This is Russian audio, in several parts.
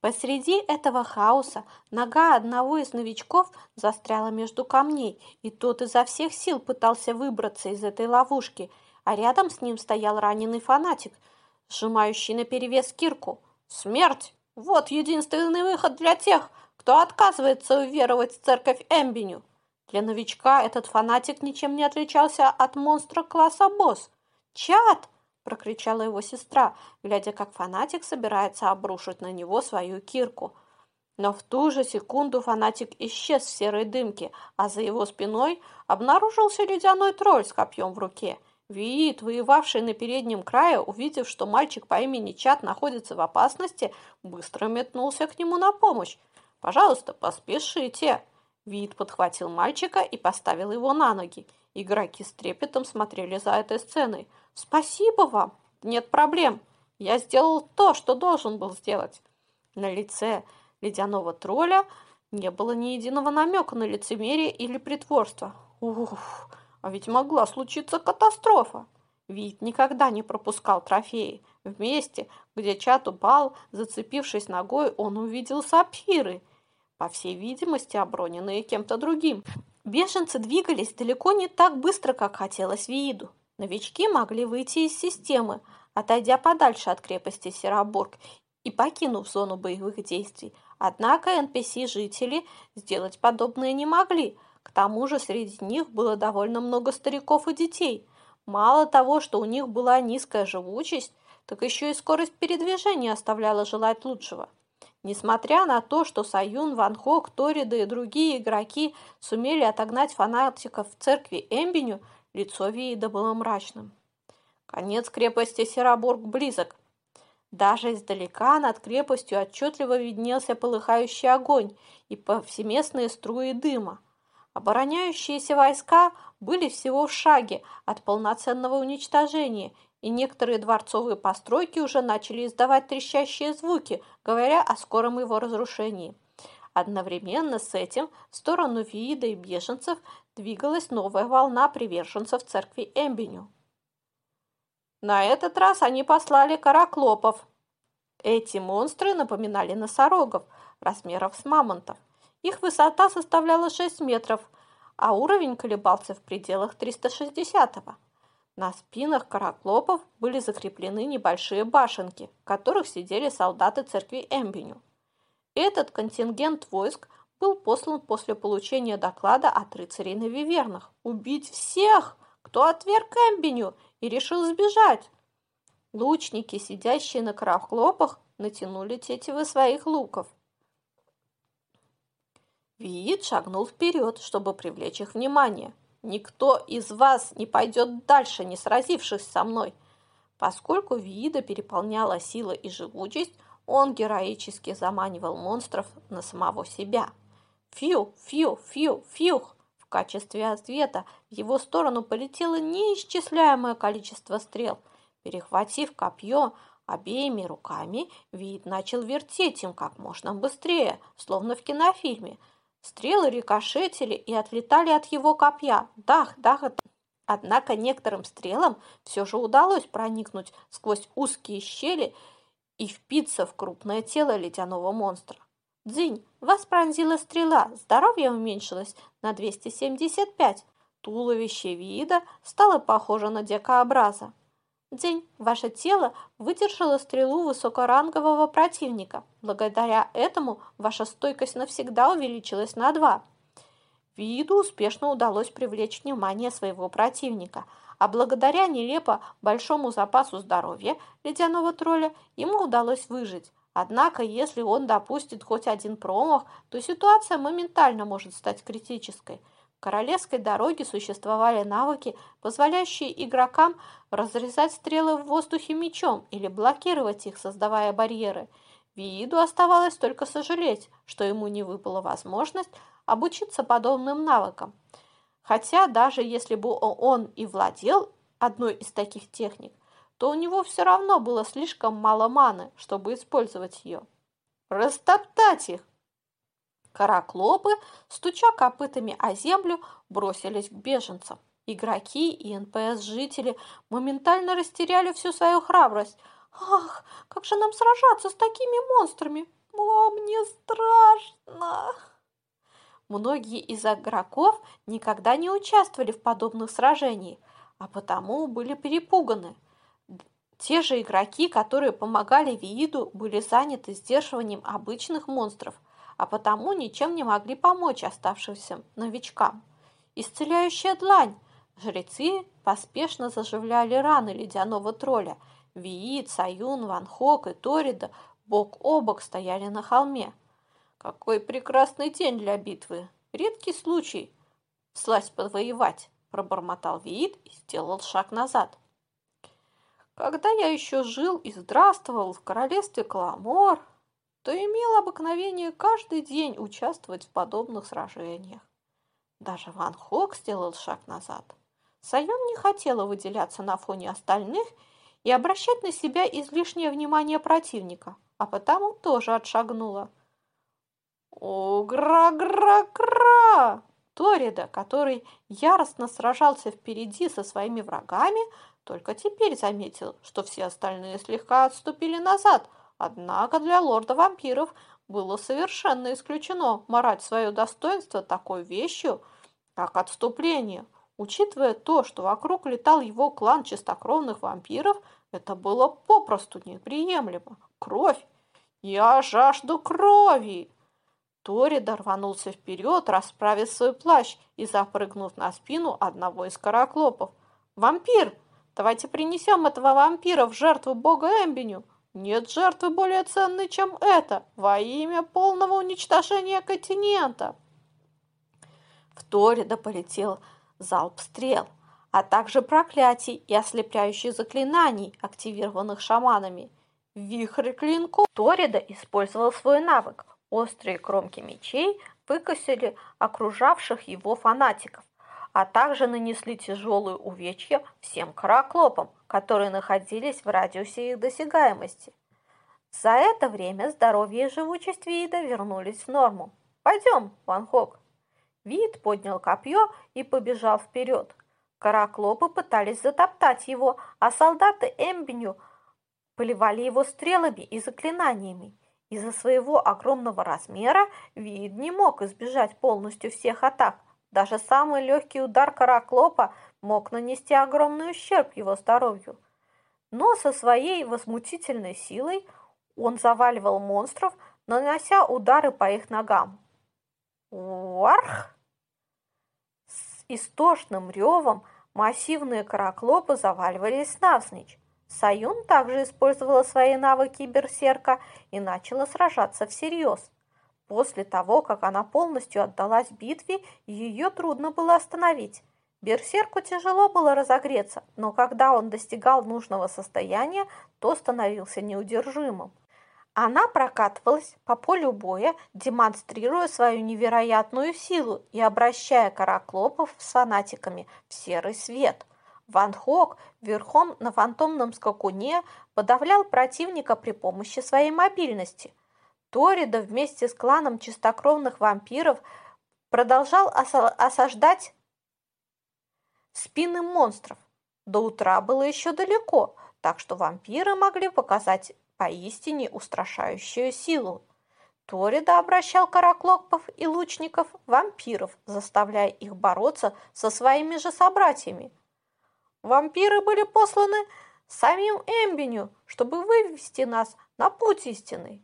Посреди этого хаоса нога одного из новичков застряла между камней, и тот изо всех сил пытался выбраться из этой ловушки, а рядом с ним стоял раненый фанатик, сжимающий наперевес кирку. «Смерть! Вот единственный выход для тех, кто отказывается уверовать в церковь Эмбеню!» Для новичка этот фанатик ничем не отличался от монстра класса босс. «Чат!» – прокричала его сестра, глядя, как фанатик собирается обрушить на него свою кирку. Но в ту же секунду фанатик исчез в серой дымке, а за его спиной обнаружился ледяной тролль с копьем в руке. Виит, воевавший на переднем крае, увидев, что мальчик по имени Чат находится в опасности, быстро метнулся к нему на помощь. «Пожалуйста, поспешите!» Вид подхватил мальчика и поставил его на ноги. Игроки с трепетом смотрели за этой сценой. «Спасибо вам! Нет проблем! Я сделал то, что должен был сделать!» На лице ледяного тролля не было ни единого намека на лицемерие или притворство. Ух, а ведь могла случиться катастрофа. Вид никогда не пропускал трофеи. В месте, где чат упал, зацепившись ногой, он увидел сапфиры – по всей видимости, оброненные кем-то другим. Беженцы двигались далеко не так быстро, как хотелось виду. Новички могли выйти из системы, отойдя подальше от крепости Серобург и покинув зону боевых действий. Однако NPC-жители сделать подобное не могли. К тому же среди них было довольно много стариков и детей. Мало того, что у них была низкая живучесть, так еще и скорость передвижения оставляла желать лучшего. Несмотря на то, что Саюн, Ван Хок, Торида и другие игроки сумели отогнать фанатиков в церкви Эмбеню, лицо Виида было мрачным. Конец крепости Сероборг близок. Даже издалека над крепостью отчетливо виднелся полыхающий огонь и повсеместные струи дыма. Обороняющиеся войска были всего в шаге от полноценного уничтожения – и некоторые дворцовые постройки уже начали издавать трещащие звуки, говоря о скором его разрушении. Одновременно с этим в сторону Виида и беженцев двигалась новая волна приверженцев церкви Эмбеню. На этот раз они послали караклопов. Эти монстры напоминали носорогов, размеров с мамонтов. Их высота составляла 6 метров, а уровень колебался в пределах 360-го. На спинах караклопов были закреплены небольшие башенки, в которых сидели солдаты церкви Эмбеню. Этот контингент войск был послан после получения доклада от рыцарей на Вивернах убить всех, кто отверг Эмбеню и решил сбежать. Лучники, сидящие на караклопах, натянули тетивы своих луков. Виит шагнул вперед, чтобы привлечь их внимание – Никто из вас не пойдет дальше, не сразившись со мной. Поскольку Виида переполняла сила и живучесть, он героически заманивал монстров на самого себя. Фью, фью, фью, фью! В качестве ответа в его сторону полетело неисчисляемое количество стрел. Перехватив копье обеими руками, Виид начал вертеть им как можно быстрее, словно в кинофильме – Стрелы рикошетили и отлетали от его копья. Дах, дах, Однако некоторым стрелам все же удалось проникнуть сквозь узкие щели и впиться в крупное тело ледяного монстра. Дзинь, вас пронзила стрела, здоровье уменьшилось на 275. Туловище вида стало похоже на дикообраза. День ваше тело выдержало стрелу высокорангового противника. Благодаря этому ваша стойкость навсегда увеличилась на два. Виду успешно удалось привлечь внимание своего противника, а благодаря нелепо большому запасу здоровья ледяного тролля ему удалось выжить. Однако, если он допустит хоть один промах, то ситуация моментально может стать критической – королевской дороге существовали навыки, позволяющие игрокам разрезать стрелы в воздухе мечом или блокировать их, создавая барьеры. Вииду оставалось только сожалеть, что ему не выпала возможность обучиться подобным навыкам. Хотя даже если бы он и владел одной из таких техник, то у него все равно было слишком мало маны, чтобы использовать ее. Растоптать их! Караклопы, стуча копытами о землю, бросились к беженцам. Игроки и НПС-жители моментально растеряли всю свою храбрость. «Ах, как же нам сражаться с такими монстрами? «Мам, мне страшно!» Многие из игроков никогда не участвовали в подобных сражениях, а потому были перепуганы. Те же игроки, которые помогали Вииду, были заняты сдерживанием обычных монстров, а потому ничем не могли помочь оставшимся новичкам. Исцеляющая длань! Жрецы поспешно заживляли раны ледяного тролля. Виит, Саюн, Ван Хок и Торида бок о бок стояли на холме. Какой прекрасный день для битвы! Редкий случай слазь подвоевать, пробормотал Виит и сделал шаг назад. Когда я еще жил и здравствовал в королевстве Каламор, то имел обыкновение каждый день участвовать в подобных сражениях. Даже Ван Хок сделал шаг назад. Сайон не хотела выделяться на фоне остальных и обращать на себя излишнее внимание противника, а потому тоже отшагнула. «О-гра-гра-гра!» Торида, который яростно сражался впереди со своими врагами, только теперь заметил, что все остальные слегка отступили назад, однако для лорда вампиров было совершенно исключено марать свое достоинство такой вещью, как отступление. Учитывая то, что вокруг летал его клан чистокровных вампиров, это было попросту неприемлемо. Кровь! Я жажду крови! Тори рванулся вперед, расправив свой плащ и запрыгнув на спину одного из караклопов. «Вампир! Давайте принесем этого вампира в жертву бога Эмбеню! Нет жертвы более ценной, чем это, во имя полного уничтожения континента!» В Торида полетел залп стрел, а также проклятий и ослепляющих заклинаний, активированных шаманами. Вихрь клинков Торида использовал свой навык – Острые кромки мечей выкосили окружавших его фанатиков, а также нанесли тяжелые увечья всем караклопам, которые находились в радиусе их досягаемости. За это время здоровье и живучесть вида вернулись в норму. «Пойдем, Ван Хок!» Вид поднял копье и побежал вперед. Караклопы пытались затоптать его, а солдаты Эмбеню поливали его стрелами и заклинаниями. Из-за своего огромного размера Вид не мог избежать полностью всех атак. Даже самый легкий удар караклопа мог нанести огромный ущерб его здоровью. Но со своей возмутительной силой он заваливал монстров, нанося удары по их ногам. Уарх! С истошным ревом массивные караклопы заваливались навзничь. Саюн также использовала свои навыки берсерка и начала сражаться всерьез. После того, как она полностью отдалась битве, ее трудно было остановить. Берсерку тяжело было разогреться, но когда он достигал нужного состояния, то становился неудержимым. Она прокатывалась по полю боя, демонстрируя свою невероятную силу и обращая караклопов с фанатиками в серый свет – Ван Хок верхом на фантомном скакуне подавлял противника при помощи своей мобильности. Торида вместе с кланом чистокровных вампиров продолжал осаждать спины монстров. До утра было еще далеко, так что вампиры могли показать поистине устрашающую силу. Торида обращал караклопов и лучников вампиров, заставляя их бороться со своими же собратьями. Вампиры были посланы самим Эмбеню, чтобы вывести нас на путь истинный.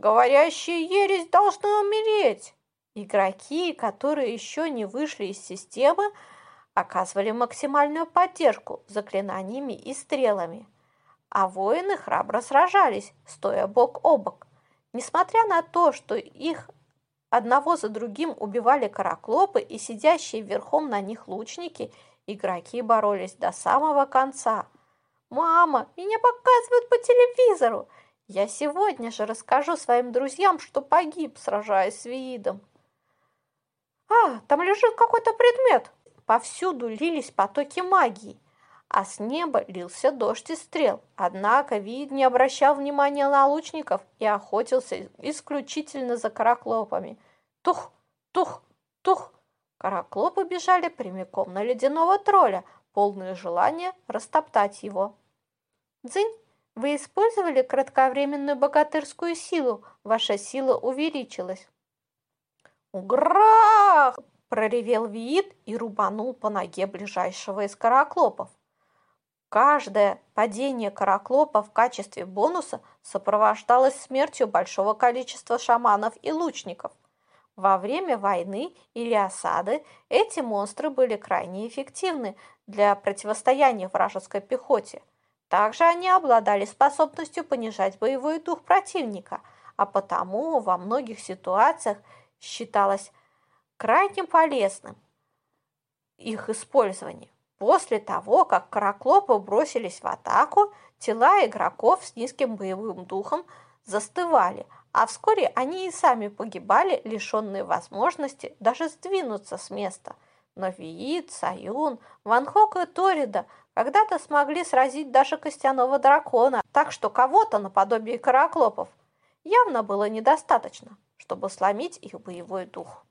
Говорящие ересь должны умереть. Игроки, которые еще не вышли из системы, оказывали максимальную поддержку заклинаниями и стрелами, а воины храбро сражались, стоя бок о бок. Несмотря на то, что их одного за другим убивали караклопы и сидящие верхом на них лучники – Игроки боролись до самого конца. «Мама, меня показывают по телевизору! Я сегодня же расскажу своим друзьям, что погиб, сражаясь с Виидом!» «А, там лежит какой-то предмет!» Повсюду лились потоки магии, а с неба лился дождь из стрел. Однако Виид не обращал внимания на лучников и охотился исключительно за караклопами. Тух, тух, тух! Караклопы бежали прямиком на ледяного тролля, полные желания растоптать его. Дзынь! Вы использовали кратковременную богатырскую силу, ваша сила увеличилась. «Уграх!» – проревел Виит и рубанул по ноге ближайшего из караклопов. Каждое падение караклопа в качестве бонуса сопровождалось смертью большого количества шаманов и лучников. Во время войны или осады эти монстры были крайне эффективны для противостояния вражеской пехоте. Также они обладали способностью понижать боевой дух противника, а потому во многих ситуациях считалось крайне полезным их использование. После того, как караклопы бросились в атаку, тела игроков с низким боевым духом застывали, а вскоре они и сами погибали, лишенные возможности даже сдвинуться с места. Но Виит, Саюн, Ван Хок и Торида когда-то смогли сразить даже костяного дракона, так что кого-то наподобие караклопов явно было недостаточно, чтобы сломить их боевой дух.